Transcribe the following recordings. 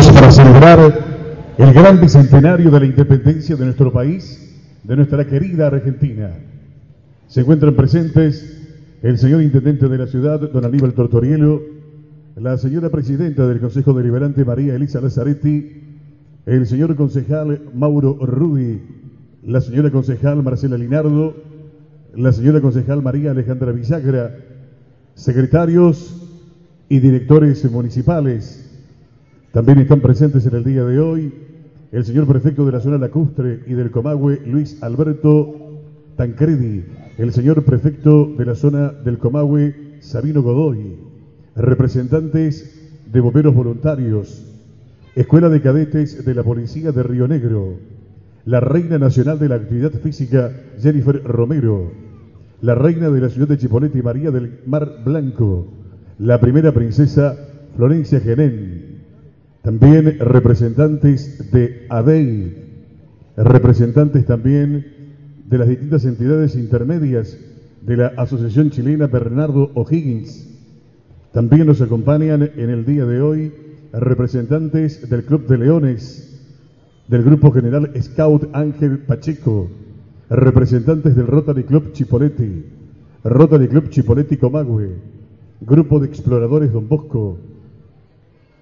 reunidos para celebrar el gran bicentenario de la independencia de nuestro país, de nuestra querida Argentina. Se encuentran presentes el señor intendente de la ciudad, don Aníbal Tortorielo, la señora presidenta del Consejo Deliberante, María Elisa Lazzaretti, el señor concejal Mauro Rudi, la señora concejal Marcela Linardo, la señora concejal María Alejandra Villagra, secretarios y directores municipales. También están presentes en el día de hoy el señor prefecto de la zona lacustre y del Comahue, Luis Alberto Tancredi, el señor prefecto de la zona del Comahue, Sabino Godoy, representantes de bomberos voluntarios, Escuela de Cadetes de la Policía de Río Negro, la Reina Nacional de la Actividad Física, Jennifer Romero, la Reina de la Ciudad de Chipolete, María del Mar Blanco, la Primera Princesa, Florencia Genén, también representantes de ADEI, representantes también de las distintas entidades intermedias de la Asociación Chilena Bernardo O'Higgins. También nos acompañan en el día de hoy representantes del Club de Leones, del Grupo General Scout Ángel Pacheco, representantes del Rotary Club Chipoleti, Rotary Club Chipoleti Comagüe, Grupo de Exploradores Don Bosco,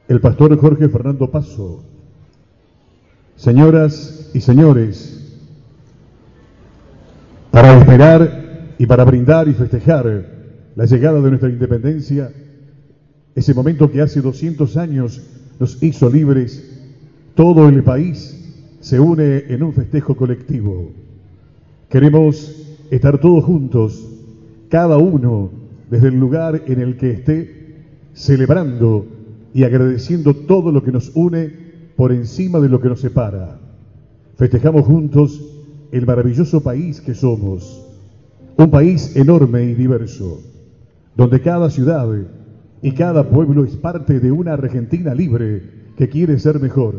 el pastor Jorge Fernando Paso. Señoras y señores, para esperar y para brindar y festejar la llegada de nuestra independencia, ese momento que hace 200 años nos hizo libres, todo el país se une en un festejo colectivo. Queremos estar todos juntos, cada uno desde el lugar en el que esté, celebrando y agradeciendo todo lo que nos une por encima de lo que nos separa. Festejamos juntos el maravilloso país que somos, un país enorme y diverso, donde cada ciudad y cada pueblo es parte de una Argentina libre que quiere ser mejor.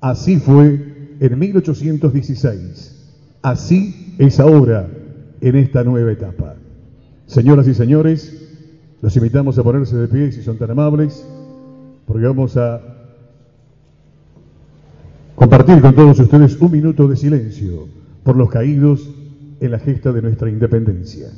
Así fue en 1816, así es ahora en esta nueva etapa. Señoras y señores, los invitamos a ponerse de pie si son tan amables, porque vamos a compartir con todos ustedes un minuto de silencio por los caídos en la gesta de nuestra independencia.